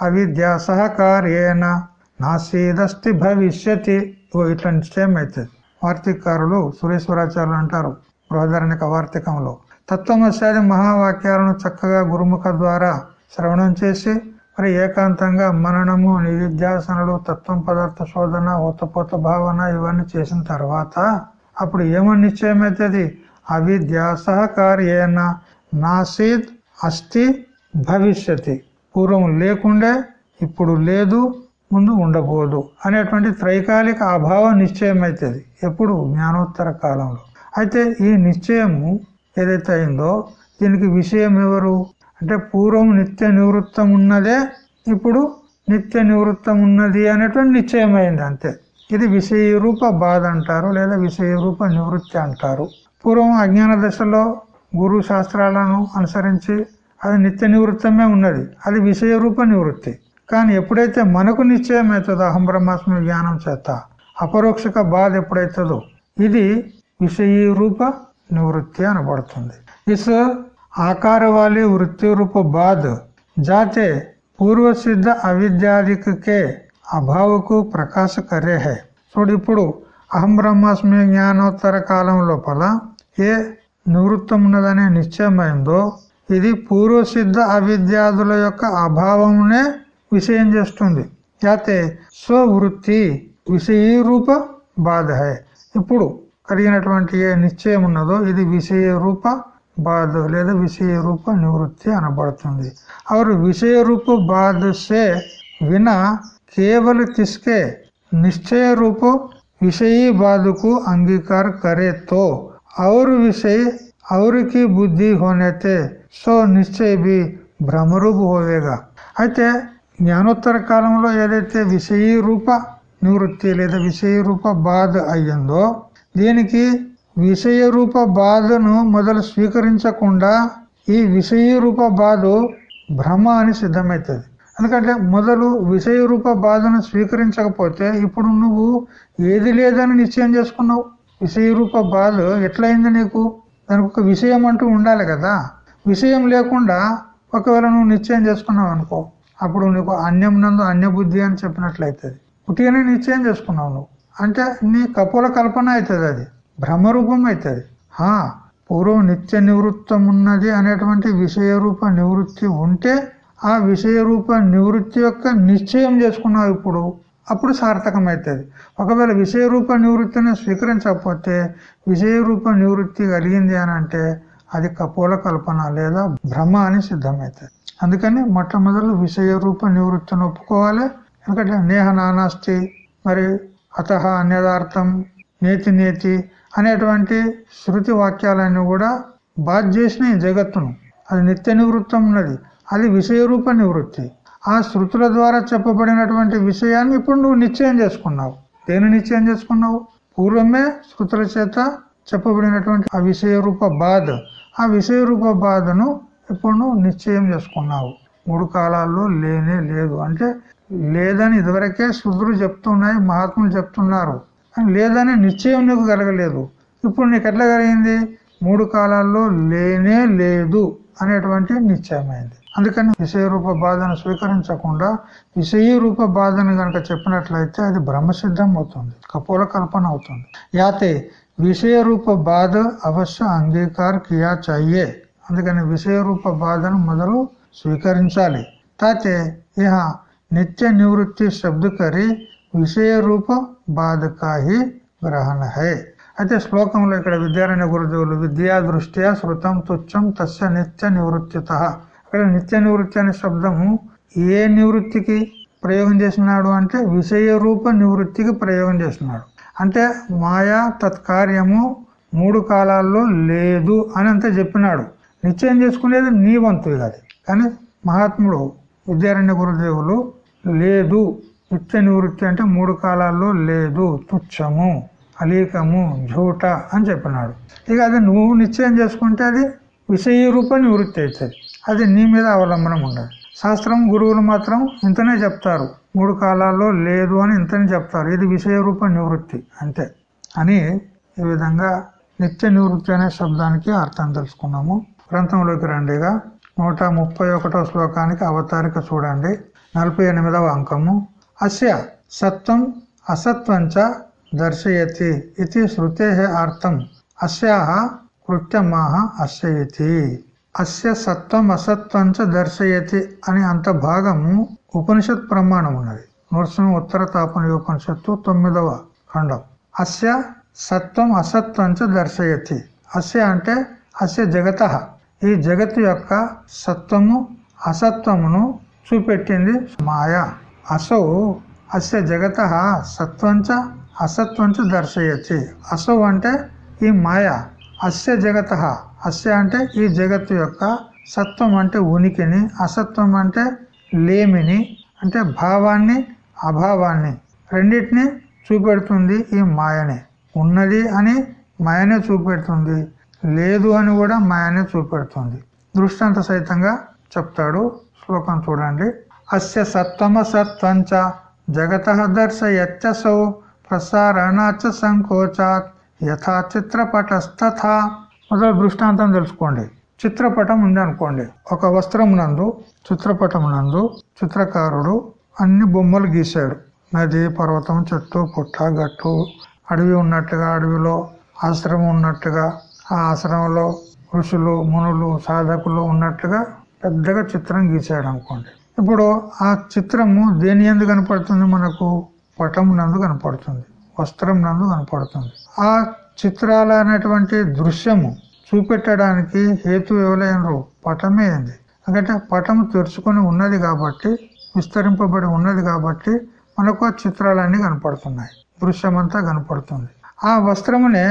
అవిద్యా సహకార్యేణ నాసీదస్తి భవిష్యతి ఇట్లా నిశ్చయం అవుతుంది వార్తీకారులు సురేశ్వరాచార్యులు అంటారు బృహదారణిక వార్తికంలో. తత్వమశాది మహావాక్యాలను చక్కగా గురుముఖ ద్వారా శ్రవణం చేసి మరి ఏకాంతంగా మననము నిధిధ్యాసనలు తత్వం పదార్థ శోధన ఊతపోత భావన ఇవన్నీ చేసిన తర్వాత అప్పుడు ఏమని నిశ్చయమైతుంది? అవిద్య సహకార్యేన నాసీద్ అస్థి భవిష్యతి. పూర్వం లేకుండే ఇప్పుడు లేదు ముందు ఉండబోదు అనేటువంటి త్రైకాలిక అభావం నిశ్చయం అవుతుంది ఎప్పుడు? జ్ఞానోత్తర కాలంలో. అయితే ఈ నిశ్చయము ఏదైతే అయిందో దీనికి విషయం ఎవరు? అంటే పూర్వం నిత్య నివృత్తం ఉన్నదే ఇప్పుడు నిత్య నివృత్తం ఉన్నది అనేటువంటి నిశ్చయం అయింది అంతే. ఇది విషయ రూప బాధ అంటారు లేదా విషయ రూప నివృత్తి అంటారు. పూర్వం అజ్ఞాన దశలో గురు శాస్త్రాలను అనుసరించి అది నిత్య నివృత్తమే ఉన్నది. అది విషయ రూప నివృత్తి. కానీ ఎప్పుడైతే మనకు నిశ్చయం అవుతుందో అహం బ్రహ్మాస్మి జ్ఞానం చేత అపరోక్షక బాధ ఎప్పుడైతుందో ఇది విషయీ రూప నివృత్తి అనబడుతుంది. ఇస్ ఆకారవాలి వృత్తి రూప బాధ జాతే పూర్వసిద్ధ అవిద్యాదికే అభావకు ప్రకాశకరే హే చూడు ఇప్పుడు అహం బ్రహ్మాస్మి జ్ఞానోత్తర కాలం లోపల ఏ నివృత్తం ఉన్నదనే నిశ్చయమైందో ఇది పూర్వసిద్ధ అవిద్యాదుల యొక్క అభావంనే విషయం చేస్తుంది అయితే స్వవృత్తి విషయీ రూప బాధ హై ఇప్పుడు కలిగినటువంటి ఏ నిశ్చయం ఉన్నదో ఇది విషయ రూప బాధ లేదా విషయ రూప నివృత్తి అనబడుతుంది और विषय रूप बाद से बिना केवल किसके निश्चय रूप विषयी बाद को अंगीकार करे तो और विषय और की बुद्धि होने थे సో నిశ్చయ బి భ్రమరూపు హోవేగా అయితే జ్ఞానోత్తర కాలంలో ఏదైతే విషయీ రూప నివృత్తి లేదా విషయ రూప బాధ అయ్యిందో దీనికి విషయ రూప బాధను మొదలు స్వీకరించకుండా ఈ విషయీ రూప బాధ భ్రమ అని సిద్ధమవుతుంది. ఎందుకంటే మొదలు విషయ రూప బాధను స్వీకరించకపోతే ఇప్పుడు నువ్వు ఏది లేదని నిశ్చయం చేసుకున్నావు. విషయ రూప బాధ ఎట్లయింది నీకు? దానికి ఒక విషయం అంటూ ఉండాలి కదా. విషయం లేకుండా ఒకవేళ నువ్వు నిశ్చయం చేసుకున్నావు అనుకో. అప్పుడు నీకు అన్యం నందు అన్యబుద్ధి అని చెప్పినట్లయితుంది. పుట్టిగానే నిశ్చయం చేసుకున్నావు నువ్వు. అంటే నీ కపోల కల్పన అవుతుంది అది. భ్రమరూపం అవుతుంది హా పూర్వం నిత్య నివృత్తం ఉన్నది అనేటువంటి విషయ రూప నివృత్తి ఉంటే ఆ విషయ రూప నివృత్తి యొక్క నిశ్చయం చేసుకున్నావు ఇప్పుడు. అప్పుడు సార్థకం అవుతుంది ఒకవేళ విషయ రూప నివృత్తిని స్వీకరించకపోతే విషయ రూప నివృత్తి కలిగింది అని అంటే అది కపోల కల్పన లేదా భ్రమ అని సిద్ధమవుతుంది అందుకని మొట్టమొదలు విషయ రూప నివృత్తిని ఒప్పుకోవాలి. ఎందుకంటే నేహ నానాస్తి మరి అత అన్యదార్థం నేతి నేతి అనేటువంటి శృతి వాక్యాలన్నీ కూడా బాధ చేసినాయి జగత్తును. అది నిత్య నివృత్తం ఉన్నది. అది విషయ రూప నివృత్తి. ఆ శృతుల ద్వారా చెప్పబడినటువంటి విషయాన్ని ఇప్పుడు నువ్వు నిశ్చయం చేసుకున్నావు. దేని నిశ్చయం చేసుకున్నావు? పూర్వమే శృతుల చేత చెప్పబడినటువంటి ఆ విషయ రూప బాధ. ఆ విషయ రూప బాధను ఎప్పుడు నిశ్చయం చేసుకున్నావు. మూడు కాలాల్లో లేనే లేదు. అంటే లేదని ఇదివరకే శుద్ధులు చెప్తున్నాయి మహాత్ములు చెప్తున్నారు. లేదని నిశ్చయం నీకు కలగలేదు. ఇప్పుడు నీకు ఎట్లా కలిగింది? మూడు కాలాల్లో లేనే లేదు అనేటువంటి నిశ్చయమైంది. అందుకని విషయ రూప బాధను స్వీకరించకుండా విషయ రూప బాధను కనుక చెప్పినట్లయితే అది బ్రహ్మసిద్ధం అవుతుంది. కపోల కల్పన అవుతుంది. యాతే విషయ రూప బాధ అవశ్య అంగీకార్ కియా చాయే. అందుకని విషయ రూప బాధను మొదలు స్వీకరించాలి. తాతే ఇహ నిత్య నివృత్తి శబ్ద కరి విషయ రూప బాధ కాహి గ్రహణ హై అయితే శ్లోకంలో ఇక్కడ విద్యారాయణ గురుదేవులు విద్యా దృష్ట్యా శృతం తుచ్చం తస్య నిత్య నివృత్తిత. ఇక్కడ నిత్య నివృత్తి అనే శబ్దము ఏ నివృత్తికి ప్రయోగం చేసినాడు అంటే విషయ రూప నివృత్తికి ప్రయోగం చేసినాడు. అంటే మాయా తత్కార్యము మూడు కాలాల్లో లేదు అని అంతా చెప్పినాడు. నిశ్చయం చేసుకునేది నీ వంతు అది. కానీ మహాత్ముడు విద్యారణ్య గురుదేవులు లేదు. నిత్య నివృత్తి అంటే మూడు కాలాల్లో లేదు. తుచ్చము అలీకము ఝూట అని చెప్పినాడు. ఇక అది నువ్వు నిశ్చయం చేసుకుంటే అది విషయ రూప నివృత్తి అవుతుంది. అది నీ మీద అవలంబనం ఉండదు. శాస్త్రం గురువులు మాత్రం ఇంతనే చెప్తారు. మూడు కాలాల్లో లేదు అని ఇంతని చెప్తారు. ఇది విషయ రూప నివృత్తి అంతే. అని ఈ విధంగా నిత్య నివృత్తి అనే శబ్దానికి అర్థం తెలుసుకున్నాము. గ్రంథంలోకి రండిగా నూట ముప్పై ఒకటో శ్లోకానికి అవతారిక చూడండి. నలభై ఎనిమిదవ అంకము. అస్య సత్వం అసత్వంచ దర్శయతి ఇది శృతే అర్థం. అస్యాహ కృత్యమాహ అస్యతి అస్య సత్వం అసత్వంచ దర్శయతి అని అంత భాగము ఉపనిషత్ ప్రమాణం ఉన్నది నృసింహ ఉత్తర తాపన ఉపనిషత్తు తొమ్మిదవ ఖండం. అస్య సత్వం అసత్వంచ దర్శయతి. అస్య అంటే అస్య జగత. ఈ జగత్తు యొక్క సత్వము అసత్వమును చూపెట్టింది మాయ. అసౌ అస్య జగత సత్వంచ అసత్వంచ దర్శయతి. అసౌ అంటే ఈ మాయ. అస్య జగత. అస్య అంటే ఈ జగత్తు యొక్క సత్వం అంటే ఉనికిని అసత్వం అంటే లేమిని అంటే భావాన్ని అభావాన్ని. రెండింటిని చూపెడుతుంది ఈ మాయనే. ఉన్నది అని మాయనే చూపెడుతుంది లేదు అని కూడా మాయనే చూపెడుతుంది. దృష్టాంత సహితంగా చెప్తాడు శ్లోకం చూడండి. అస్య సత్వమ సత్వంచ జగత దర్శయత్యసౌ ప్రసారణాచ సంకోచాత్. యథా చిత్రపటస్తథా మొదలు దృష్టాంతం తెలుసుకోండి. చిత్రపటం ఉంది అనుకోండి. ఒక వస్త్రం నందు చిత్రపటం నందు చిత్రకారుడు అన్ని బొమ్మలు గీశాడు. నది పర్వతం చెట్టు పుట్ట గట్టు అడవి ఉన్నట్టుగా అడవిలో ఆశ్రమం ఉన్నట్టుగా ఆ ఆశ్రమంలో ఋషులు మునులు సాధకులు ఉన్నట్టుగా పెద్దగా చిత్రం గీశాడు అనుకోండి. ఇప్పుడు ఆ చిత్రము దేని ఎందు కనపడుతుంది? మనకు పటం నందు కనపడుతుంది. వస్త్రం నందు కనపడుతుంది. ఆ చిత్రాల అనేటువంటి దృశ్యము చూపెట్టడానికి హేతు ఎవరైనరు పటమే ఉంది. ఎందుకంటే పటము తెరుచుకొని ఉన్నది కాబట్టి విస్తరింపబడి ఉన్నది కాబట్టి మనకు ఆ చిత్రాలన్నీ కనపడుతున్నాయి. దృశ్యం అంతా కనపడుతుంది. ఆ వస్త్రమునే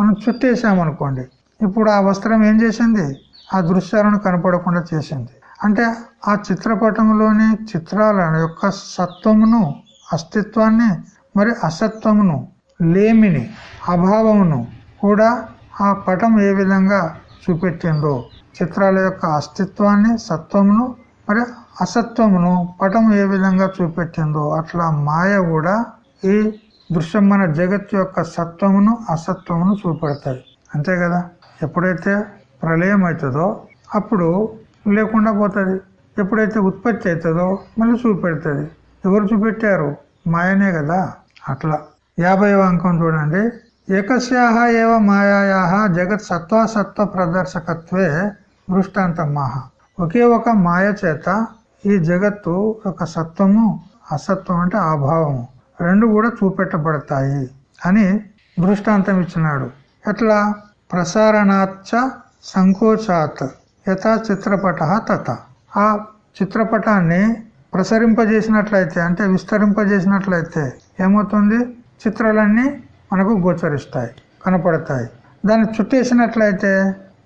మనం చుట్టేసామనుకోండి ఇప్పుడు ఆ వస్త్రం ఏం చేసింది? ఆ దృశ్యాలను కనపడకుండా చేసింది. అంటే ఆ చిత్రపటంలోని చిత్రాల యొక్క సత్వమును అస్తిత్వాన్ని మరి అసత్వమును లేమిని అభావమును కూడా ఆ పటం ఏ విధంగా చూపెట్టిందో చిత్రాల యొక్క అస్తిత్వాన్ని సత్వమును మరి అసత్వమును పటం ఏ విధంగా చూపెట్టిందో అట్లా మాయ కూడా ఈ దృశ్యం మన జగత్తు యొక్క సత్వమును అసత్వమును చూపెడతాయి. అంతే కదా? ఎప్పుడైతే ప్రళయం అవుతుందో అప్పుడు లేకుండా పోతుంది. ఎప్పుడైతే ఉత్పత్తి అవుతుందో మళ్ళీ చూపెడుతుంది. ఎవరు చూపెట్టారు? మాయనే కదా? అట్లా. యాభైవ అంకం చూడండి. ఏకస్యాహ ఏవ మాయాయాహ జగత్ సత్వాసత్వ ప్రదర్శకత్వే దృష్టాంతమాహ ఒకే ఒక మాయ చేత ఈ జగత్తు ఒక సత్వము అసత్వం అంటే అభావము రెండు కూడా చూపెట్టబడతాయి అని దృష్టాంతం ఇచ్చినాడు. ఎట్లా? ప్రసారణాచ సంకోచాత్ యథా చిత్రపట తత. ఆ చిత్రపటాన్ని ప్రసరింపజేసినట్లయితే అంటే విస్తరింపజేసినట్లయితే ఏమవుతుంది? చిత్రాలన్నీ మనకు గోచరిస్తాయి కనపడతాయి. దాన్ని చుట్టేసినట్లయితే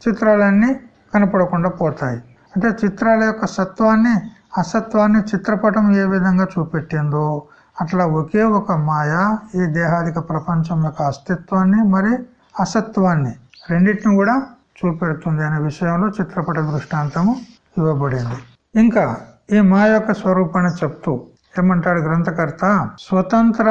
చిత్రాలన్నీ కనపడకుండా పోతాయి. అంటే చిత్రాల యొక్క సత్వాన్ని అసత్వాన్ని చిత్రపటం ఏ విధంగా చూపెట్టిందో అట్లా ఒకే ఒక మాయ ఈ దేహాదిక ప్రపంచం యొక్క అస్తిత్వాన్ని మరి అసత్వాన్ని రెండింటిని కూడా చూపెడుతుంది అనే విషయంలో చిత్రపట దృష్టాంతము ఇవ్వబడింది. ఇంకా ఈ మా యొక్క స్వరూపాన్ని చెప్తూ ఏమంటాడు గ్రంథకర్త? స్వతంత్ర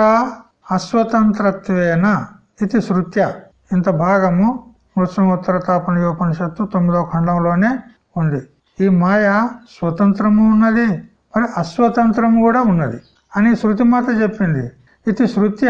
అస్వతంత్రత్వేన ఇది శృత్య. ఇంత భాగము మృత్సమోత్తర తాపనయోపనిషత్తు తొమ్మిదో ఖండంలోనే ఉంది. ఈ మాయ స్వతంత్రము ఉన్నది మరి అస్వతంత్రము కూడా ఉన్నది అని శృతిమాత చెప్పింది. ఇది శృత్య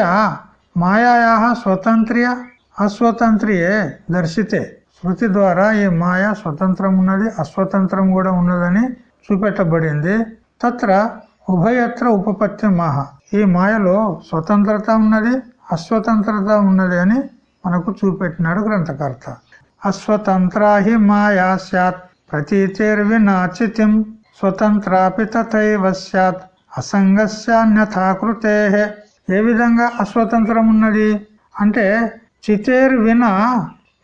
మాయా స్వతంత్ర్య అస్వతంత్రియే దర్శితే. శృతి ద్వారా ఈ మాయ స్వతంత్రం ఉన్నది అస్వతంత్రం కూడా ఉన్నదని చూపెట్టబడింది. తత్ర ఉభయత్ర ఉపపత్తి మాహ ఈ మాయలో స్వతంత్రత ఉన్నది అస్వతంత్రత ఉన్నది అని మనకు చూపెట్టినాడు గ్రంథకర్త. అస్వతంత్రాహి మాయా సత్ ప్రతీతిర్వినాచితిం స్వతంత్రాపి తథైవ సత్ అసంగస్యాన్యథాకృతే. ఏ విధంగా అస్వతంత్రం ఉన్నది అంటే చితేర్ విన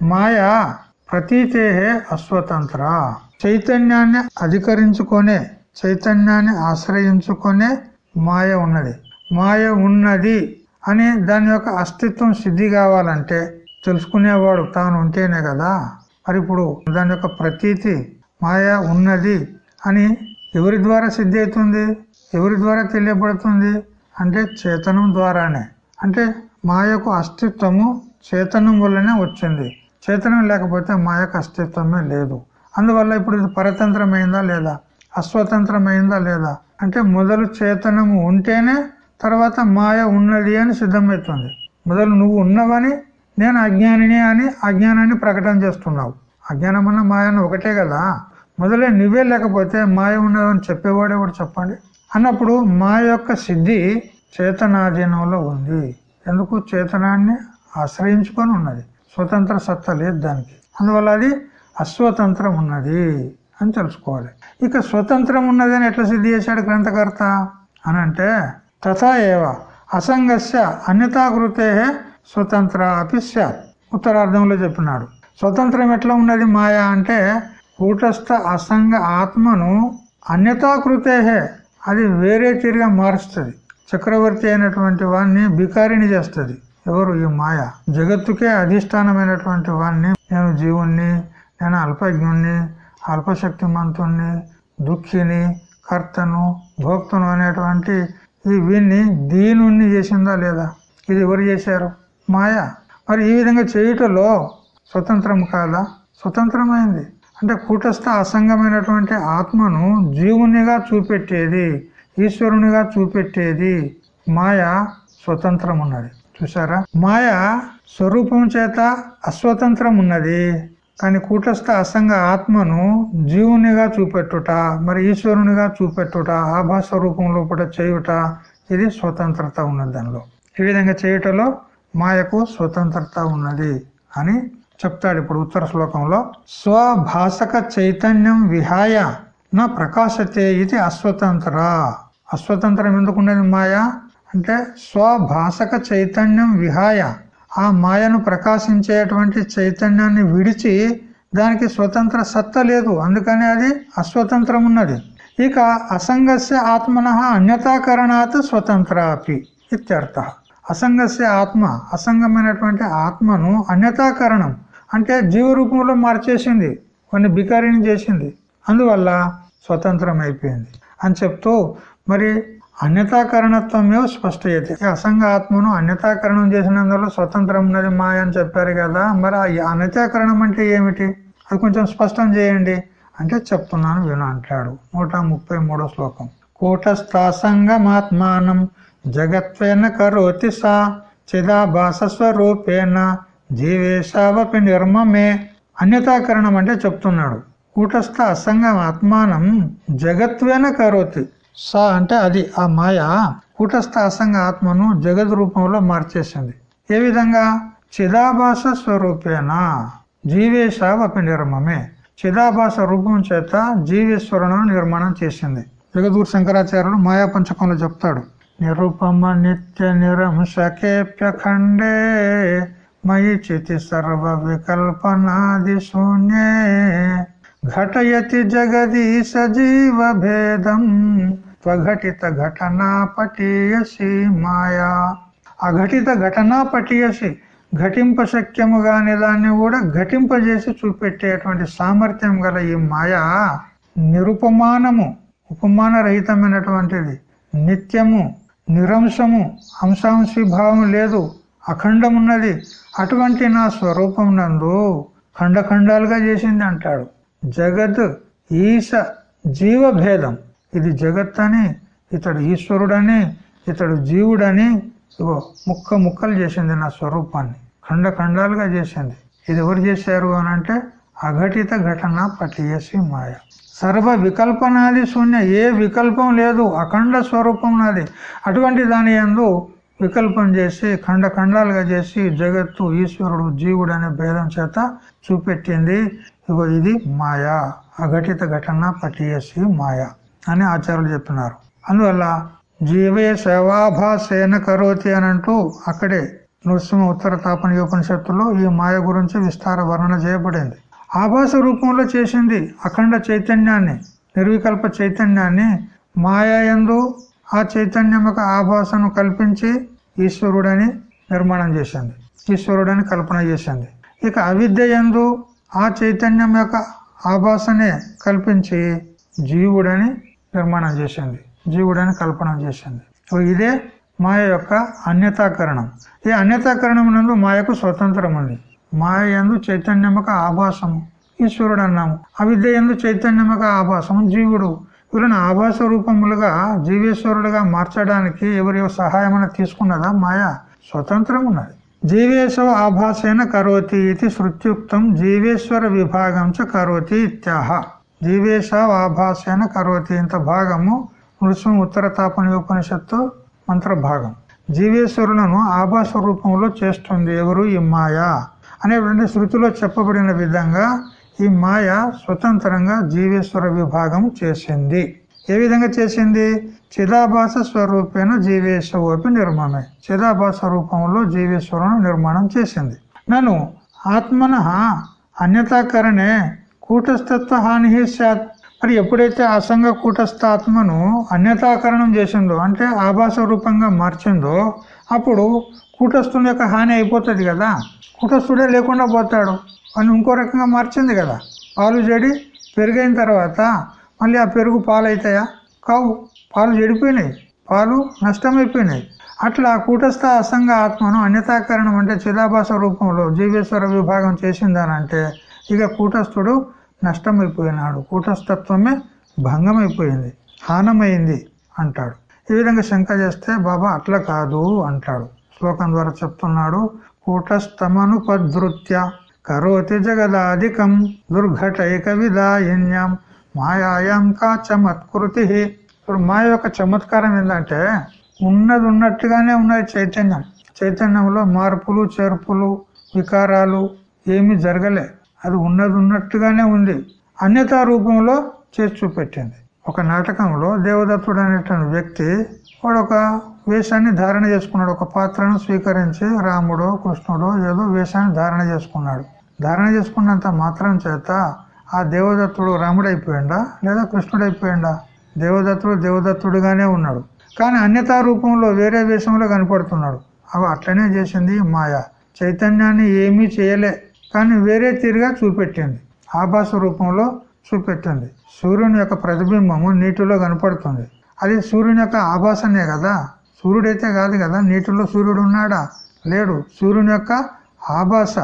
మాయా ప్రతీతే అస్వతంత్ర. చైతన్యాన్ని అధికరించుకొనే చైతన్యాన్ని ఆశ్రయించుకొనే మాయ ఉన్నది. మాయ ఉన్నది అని దాని యొక్క అస్తిత్వం సిద్ధి కావాలంటే తెలుసుకునేవాడు తాను ఉంటేనే కదా. మరి ఇప్పుడు దాని యొక్క ప్రతీతి మాయ ఉన్నది అని ఎవరి ద్వారా సిద్ధి అవుతుంది? ఎవరి ద్వారా తెలియబడుతుంది? అంటే చేతనం ద్వారానే. అంటే మాయకు అస్తిత్వము చేతనం వల్లనే వచ్చింది. చేతనం లేకపోతే మాయకు అస్తిత్వమే లేదు. అందువల్ల ఇప్పుడు ఇది పరతంత్రమైందా లేదా? అస్వతంత్రమైందా లేదా? అంటే మొదలు చేతనము ఉంటేనే తర్వాత మాయ ఉన్నది అని సిద్ధమవుతుంది. మొదలు నువ్వు ఉన్నవని నేను అజ్ఞానిని అని అజ్ఞానాన్ని ప్రకటన చేస్తున్నావు. అజ్ఞానం అన్న మాయను ఒకటే కదా? మొదలే నువ్వే లేకపోతే మాయ ఉన్నదని చెప్పేవాడే కూడా చెప్పండి. అన్నప్పుడు మా యొక్క సిద్ధి చేతనాధీనంలో ఉంది. ఎందుకు? చేతనాన్ని ఆశ్రయించుకొని ఉన్నది. స్వతంత్ర సత్త లేదు దానికి. అందువల్ల అది అస్వతంత్రం ఉన్నది అని తెలుసుకోవాలి. ఇక స్వతంత్రం ఉన్నది అని ఎట్లా సిద్ధి చేశాడు గ్రంథకర్త? అని అంటే తథా ఏవ అసంగస్య అన్యతాకృతే స్వతంత్ర అపి ఉత్తరార్థంలో చెప్పినాడు. స్వతంత్రం ఎట్లా ఉన్నది మాయా అంటే కూటస్థ అసంగ ఆత్మను అన్యతాకృతే అది వేరే తీరుగా మారుస్తుంది. చక్రవర్తి అయినటువంటి వాడిని బికారిని చేస్తుంది. ఎవరు ఈ మాయ? జగత్తుకే అధిష్టానమైనటువంటి వాడిని నేను జీవుణ్ణి నేను అల్పజ్ఞుణ్ణి అల్పశక్తిమంతుణ్ణి దుఃఖిని కర్తను భోక్తను అనేటువంటి ఈ వీణ్ణి దీనుణ్ణి చేసిందా లేదా? ఇది ఎవరు చేశారు? మాయ. మరి ఈ విధంగా చేయుటలో స్వతంత్రం కాదా? స్వతంత్రమైంది. అంటే కూటస్థ అసంగమైనటువంటి ఆత్మను జీవునిగా చూపెట్టేది ఈశ్వరునిగా చూపెట్టేది మాయ స్వతంత్రం ఉన్నది చూసారా మాయ స్వరూపం చేత అస్వతంత్రం ఉన్నది కానీ కూటస్థ అసంగ ఆత్మను జీవునిగా చూపెట్టుట మరి ఈశ్వరునిగా చూపెట్టుట ఆభాస రూపంలో కూడా చేయుట ఇది స్వతంత్రత ఉన్నది దానిలో. ఈ విధంగా చేయుటలో మాయకు స్వతంత్రత ఉన్నది అని చెప్తాడు ఇప్పుడు ఉత్తర శ్లోకంలో. స్వభాసక చైతన్యం విహాయ నా ప్రకాశతే ఇది అస్వతంత్ర. అస్వతంత్రం ఎందుకున్నది మాయ? అంటే స్వభాసక చైతన్యం విహాయ ఆ మాయను ప్రకాశించేటువంటి చైతన్యాన్ని విడిచి దానికి స్వతంత్ర సత్త లేదు. అందుకని అది అస్వతంత్రం ఉన్నది ఇక అసంగస్య ఆత్మన అన్యతాకరణాత్ స్వతంత్ర అపి ఇత్యర్థ. అసంగస్య ఆత్మ అసంగమైనటువంటి ఆత్మను అన్యతాకరణం అంటే జీవరూపంలో మార్చేసింది. కొన్ని బికారిని చేసింది. అందువల్ల స్వతంత్రం అయిపోయింది అని చెప్తూ మరి అన్యతాకరణత్వమే స్పష్టయతే. అసంగ ఆత్మను అన్యతాకరణం చేసినందులో స్వతంత్రం ఉన్నది మాయ అని చెప్పారు కదా. మరి ఆ అన్యతాకరణం అంటే ఏమిటి? అది కొంచెం స్పష్టం చేయండి. అంటే చెప్తున్నాను విను అంటాడు. నూట ముప్పై మూడో శ్లోకం. కూటస్థాసంగమాత్మానం జగత్వేన కరోతి సా చిదాభాసస్వరూపేణ జీవేశావపి నిర్మమే అన్యతాకరణం అంటే చెప్తున్నాడు. కూటస్థ అసంగం ఆత్మానం జగత్వేన కరోతి. స అంటే అది ఆ మాయ కూటస్థ అసంగ ఆత్మను జగత్ రూపంలో మార్చేసింది. ఏ విధంగా? చిదాభాస స్వరూపేణ జీవేశావపి నిర్మమే చిదాభాస రూపం చేత జీవేశ్వరును నిర్మాణం చేసింది. జగద్గురు శంకరాచార్యుడు మాయా పంచకంలో చెప్తాడు. నిరుపమ నిత్య నిరంశకేప్యఖండే మయి చితి సర్వ వికల్పనాది శూన్యే. ఘటయతి జగదీశ జీవ భేదం స్వఘటిత ఘటనా పటీయసి మాయా అఘటిత ఘటనా పటీయసి ఘటింప శక్యము కాని దాన్ని కూడా ఘటింపజేసి చూపెట్టేటువంటి సామర్థ్యం గల ఈ మాయ నిరుపమానము ఉపమాన రహితమైనటువంటిది నిత్యము నిరంశము అంశాంశీభావం లేదు అఖండమున్నది. అటువంటి నా స్వరూపం నందు ఖండఖండాలుగా చేసింది అంటాడు. జగత్ ఈశ జీవభేదం. ఇది జగత్ అని ఇతడు ఈశ్వరుడని ఇతడు జీవుడని ఇగో ముక్క ముక్కలు చేసింది నా స్వరూపాన్ని. ఖండ ఖండాలుగా చేసింది. ఇది ఎవరు చేశారు అని అంటే అఘటిత ఘటన పటియసి మాయ. సర్వ వికల్పనాది శూన్య ఏ వికల్పం లేదు అఖండ స్వరూపం నాది. అటువంటి దాని ఎందు వికల్పం చేసి ఖండ ఖండాలుగా చేసి జగత్తు ఈశ్వరుడు జీవుడు అనే భేదం చేత చూపెట్టింది. ఇగో ఇది మాయా. అఘటిత ఘటన పటియసి మాయ. అని ఆచార్యులు చెప్తున్నారు. అందువల్ల జీవే సేవాభాసేన కరోతి అని అంటూ అక్కడే నృసింహ ఉత్తర తాపన ఉపనిషత్తులో ఈ మాయ గురించి విస్తార వర్ణన చేయబడింది. ఆభాస రూపంలో చేసింది అఖండ చైతన్యాన్ని నిర్వికల్ప చైతన్యాన్ని మాయందు ఆ చైతన్యం యొక్క ఆభాసను కల్పించి ఈశ్వరుడని నిర్మాణం చేసింది. ఈశ్వరుడని కల్పన చేసింది. ఇక అవిద్య ఎందు ఆ చైతన్యం యొక్క ఆభాసనే కల్పించి జీవుడని నిర్మాణం చేసింది జీవుడని కల్పన చేసింది. ఇదే మాయ యొక్క అన్యతాకరణం. ఈ అన్యతాకరణం నందు మాయకు స్వతంత్రం ఉంది మాయ ఎందు చైతన్యమక ఆభాసము. ఈశ్వరుడు అన్నాము. అవిద్య ఎందు చైతన్యమక ఆభాసము. జీవుడు వీళ్ళని ఆభాస రూపములుగా జీవేశ్వరుడుగా మార్చడానికి ఎవరి సహాయమైనా తీసుకున్నదా? మాయ స్వతంత్రం ఉన్నది జీవేశవ ఆభాసేన కరోతి ఇది శృత్యుక్తం జీవేశ్వర విభాగం చ కరోతి ఇత్యాహ. జీవేశ కరోతి ఇంత భాగము నృసింహ ఉత్తర తాపని ఉపనిషత్తు మంత్ర భాగం జీవేశ్వరులను ఆభాస రూపంలో చేస్తుంది ఎవరు? ఈ మాయ. అనేటువంటి శృతిలో చెప్పబడిన విధంగా ఈ మాయ స్వతంత్రంగా జీవేశ్వర విభాగం చేసింది. ఏ విధంగా చేసింది? చిదాభాస స్వరూపేణ జీవేశ్వరూపి నిర్మాణమే. చిదాభాస రూపంలో జీవేశ్వరును నిర్మాణం చేసింది. నన్ను ఆత్మన అన్యతాకరణే కూటస్థత్వ హాని సత్. మరి ఎప్పుడైతే అసంగ కూటస్థ ఆత్మను అన్యతాకరణం చేసిందో అంటే ఆభాస రూపంగా మార్చిందో అప్పుడు కూటస్థుని యొక్క హాని అయిపోతుంది కదా. కూటస్థుడే లేకుండా పోతాడు. అని ఇంకో రకంగా మార్చింది కదా. పాలు చెడి పెరిగైన తర్వాత మళ్ళీ ఆ పెరుగు పాలు అవుతాయా కావు. పాలు చెడిపోయినాయి పాలు నష్టమైపోయినాయి. అట్లా కూటస్థ అసంగ ఆత్మను అన్యతాకరణం అంటే చిదాభాస రూపంలో జీవేశ్వర విభాగం చేసిందనంటే ఇక కూటస్థుడు నష్టమైపోయినాడు. కూటస్థత్వమే భంగమైపోయింది. హానమైంది అంటాడు. ఈ విధంగా శంక చేస్తే బాబా అట్లా కాదు అంటాడు. శ్లోకం ద్వారా చెప్తున్నాడు కూటస్థమను పదృత్య కరోతి జగదాధికం దుర్ఘటైక విదాయిన్యం మాయాయం కా చమత్కృతి. ఇప్పుడు మా యొక్క చమత్కారం ఏంటంటే ఉన్నది ఉన్నట్టుగానే ఉన్నది చైతన్యం. చైతన్యంలో మార్పులు చేర్పులు వికారాలు ఏమి జరగలే. అది ఉన్నది ఉన్నట్టుగానే ఉంది. అన్యతా రూపంలో చేసి చూపెట్టింది. ఒక నాటకంలో దేవదత్తుడు అనేటువంటి వ్యక్తి వాడు ఒక వేషాన్ని ధారణ చేసుకున్నాడు. ఒక పాత్రను స్వీకరించి రాముడో కృష్ణుడో ఏదో వేషాన్ని ధారణ చేసుకున్నాడు. ధారణ చేసుకున్నంత మాత్రం చేత ఆ దేవదత్తుడు రాముడు అయిపోయిండా లేదా కృష్ణుడు అయిపోయిండా దేవదత్తుడు దేవదత్తుడుగానే ఉన్నాడు. కానీ అన్యతా రూపంలో వేరే వేషంలో కనపడుతున్నాడు. అవి అట్లనే చేసింది మాయ. చైతన్యాన్ని ఏమీ చేయలే. కానీ వేరే తీరుగా చూపెట్టింది. ఆభాస రూపంలో చూపెట్టింది. సూర్యుని యొక్క ప్రతిబింబము నీటిలో కనపడుతుంది. అది సూర్యుని యొక్క ఆభాసనే కదా? సూర్యుడైతే కాదు కదా? నీటిలో సూర్యుడు ఉన్నాడా? లేడు. సూర్యుని యొక్క ఆభాస.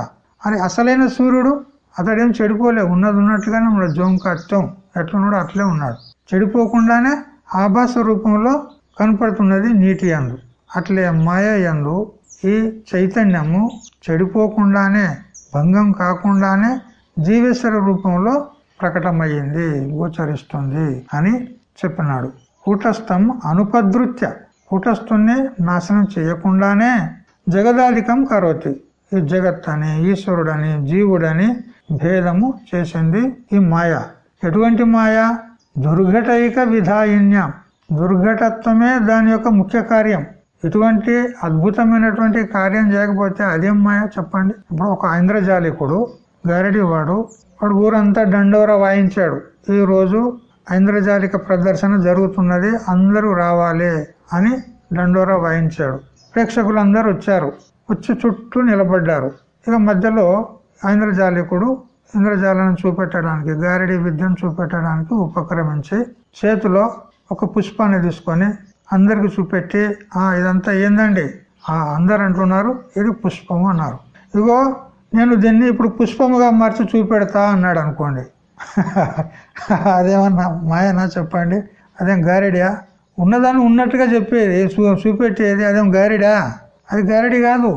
అని అసలైన సూర్యుడు అతడేం చెడిపోలే. ఉన్నది ఉన్నట్టుగానే మన జోం అచ్చం ఎట్లున్నాడు అట్లే ఉన్నాడు. చెడిపోకుండానే ఆభాస రూపంలో కనపడుతున్నది నీటి అందు అట్లే మాయ యందు ఈ చైతన్యము చెడిపోకుండానే భంగం కాకుండానే జీవేశ్వర రూపంలో ప్రకటమయ్యింది గోచరిస్తుంది అని చెప్పినాడు. కూటస్థం అనుపదృత్య కూటస్థుని నాశనం చేయకుండానే జగదాధికం కరోతి. ఈ జగత్ అని ఈశ్వరుడని జీవుడని భేదము చేసింది ఈ మాయ. ఎటువంటి మాయ? దుర్ఘటైక విధాయిన్యం. దుర్ఘటత్వమే దాని యొక్క ముఖ్య కార్యం. ఇటువంటి అద్భుతమైనటువంటి కార్యం చేయకపోతే అదేం మాయా చెప్పండి. ఇప్పుడు ఒక ఇంద్రజాలికుడు గారడి వాడు వాడు ఊరంతా దండోర వాయించాడు. ఈ రోజు ఐంద్రజాలిక ప్రదర్శన జరుగుతున్నది అందరూ రావాలి అని దండోరా వాయించాడు. ప్రేక్షకులందరూ వచ్చారు. వచ్చి చుట్టూ నిలబడ్డారు. ఇక మధ్యలో ఐంద్రజాలికుడు ఇంద్రజాలను చూపెట్టడానికి గారడి విద్యను చూపెట్టడానికి ఉపక్రమించి చేతిలో ఒక పుష్పాన్ని తీసుకొని అందరికి చూపెట్టి ఆ ఇదంతా ఏందండి? ఆ అందరు అంటున్నారు ఇది పుష్పము అన్నారు. ఇగో నేను దీన్ని ఇప్పుడు పుష్పముగా మార్చి చూపెడతా అన్నాడు అనుకోండి. అదేమన్నా మాయనా చెప్పండి? అదేం గారెడియా? ఉన్నదాన్ని ఉన్నట్టుగా చెప్పేది చూపెట్టేది అదేం గారెడా? అది గారెడి కాదు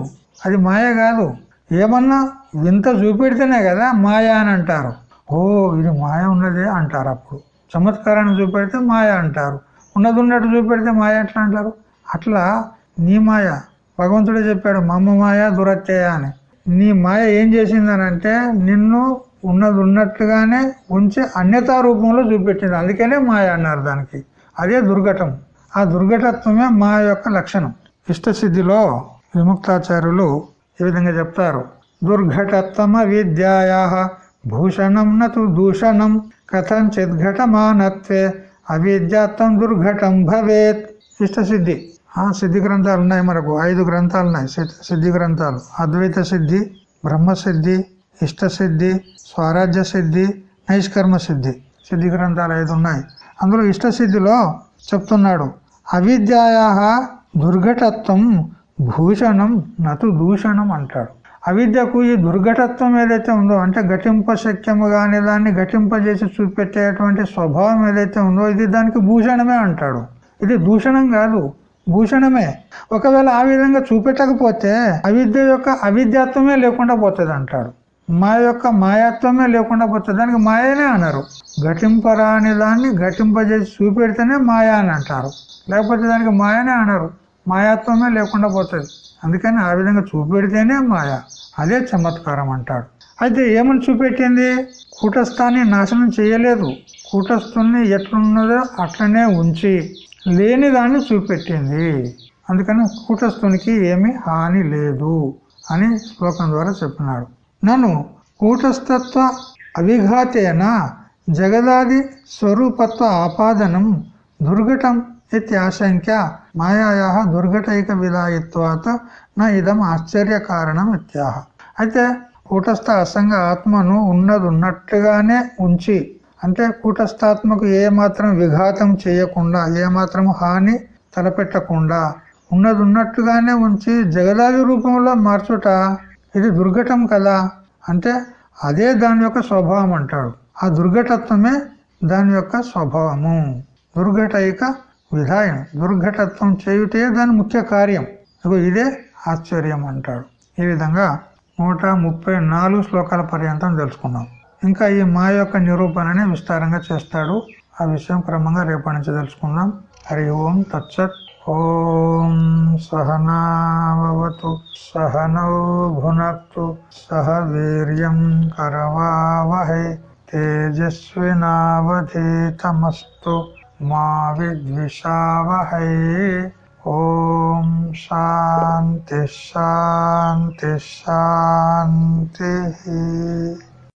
అది మాయ కాదు. ఏమన్నా వింత చూపెడితేనే కదా మాయ అని అంటారు. ఓ ఇది మాయ ఉన్నదే అంటారు అప్పుడు. చమత్కారాన్ని చూపెడితే మాయ అంటారు. ఉన్నది ఉన్నట్టు చూపెడితే మాయ ఎట్లా అంటారు? అట్లా నీ మాయ. భగవంతుడే చెప్పాడు మమ్మ మాయ దురత్యయ అని. నీ మాయ ఏం చేసిందనంటే నిన్ను ఉన్నది ఉన్నట్టుగానే ఉంచి అన్యతా రూపంలో చూపెట్టింది. అందుకనే మాయ అన్నారు దానికి. అదే దుర్ఘటం. ఆ దుర్ఘటత్వమే మా యొక్క లక్షణం. ఇష్టసిద్ధిలో విముక్తాచార్యులు ఈ విధంగా చెప్తారు. దుర్ఘటత్వమ విద్యాయా భూషణం నతు దూషణం కథంచిత్ ఘటమానత్వే అవిద్యాత్వం దుర్ఘటం భవేత్. ఇష్ట సిద్ధి. ఆ సిద్ధి గ్రంథాలు ఉన్నాయి మనకు. ఐదు గ్రంథాలు ఉన్నాయి. సిద్ధి గ్రంథాలు. అద్వైత సిద్ధి బ్రహ్మసిద్ధి ఇష్టసిద్ధి స్వరాజ్య సిద్ధి నైష్కర్మ సిద్ధి. సిద్ధి గ్రంథాలు ఐదు ఉన్నాయి. అందులో ఇష్ట సిద్ధిలో చెప్తున్నాడు అవిద్యాయా దుర్ఘటత్వం భూషణం నతు దూషణం అంటాడు. అవిద్యకు ఈ దుర్ఘటత్వం ఏదైతే ఉందో అంటే ఘటింప శక్యము కానీ దాన్ని ఘటింపజేసి చూపెట్టేటువంటి స్వభావం ఏదైతే ఉందో ఇది దానికి భూషణమే అంటాడు. ఇది దూషణం కాదు భూషణమే. ఒకవేళ ఆ విధంగా చూపెట్టకపోతే అవిద్య యొక్క అవిద్యత్వమే లేకుండా పోతుంది అంటాడు మా యొక్క మాయాత్వమే లేకుండా పోతుంది దానికి మాయనే అన్నారు ఘటింపరాని దాన్ని ఘటింపజేసి చూపెడితేనే మాయా అని అంటారు. లేకపోతే దానికి మాయనే అన్నారు మాయాత్వమే లేకుండా పోతుంది. అందుకని ఆ విధంగా చూపెడితేనే మాయ. అదే చమత్కారం అంటాడు. అయితే ఏమని చూపెట్టింది? కూటస్థాన్ని నాశనం చేయలేదు. కూటస్థుని ఎట్లున్నదో అట్లనే ఉంచి లేని దాన్ని చూపెట్టింది. అందుకని కూటస్థునికి ఏమి హాని లేదు అని శ్లోకం ద్వారా చెప్పినాడు. నన్ను కూటస్థత్వ అవిఘాతేన జగదాది స్వరూపత్వ ఆపాదనం దుర్ఘటం ఇత్యాశంక్య మాయా దుర్ఘటైక విధాయిత్వాత నా ఇదం ఆశ్చర్య కారణం ఇత్యాహ అయితే కూటస్థ అసంగ ఆత్మను ఉన్నది ఉన్నట్టుగానే ఉంచి అంటే కూటస్థాత్మకు ఏ మాత్రం విఘాతం చేయకుండా ఏ మాత్రం హాని తలపెట్టకుండా ఉన్నది ఉన్నట్టుగానే ఉంచి జగదాది రూపంలో మార్చుట ఇది దుర్ఘటం కదా అంటే అదే దాని యొక్క స్వభావం అంటాడు। ఆ దుర్ఘటత్వమే దాని యొక్క స్వభావము। దుర్ఘటైక విధాయం. దుర్ఘటత్వం చేయుటే దాని ముఖ్య కార్యం. ఇదే ఆశ్చర్యం అంటాడు. ఈ విధంగా నూట ముప్పై నాలుగు శ్లోకాల పర్యంతం తెలుసుకున్నాం ఇంకా ఈ మా యొక్క నిరూపణని విస్తారంగా చేస్తాడు. ఆ విషయం క్రమంగా రేపటి నుంచి తెలుసుకుందాం. హరి ఓం తచ్చత్ ఓం సహనావతు సహనౌ భునక్తు. సహ వీర్యం కరవావహే తేజస్వినావధీతమస్తు మా విద్విషావహై ఓం శాంతి శాంతి శాంతి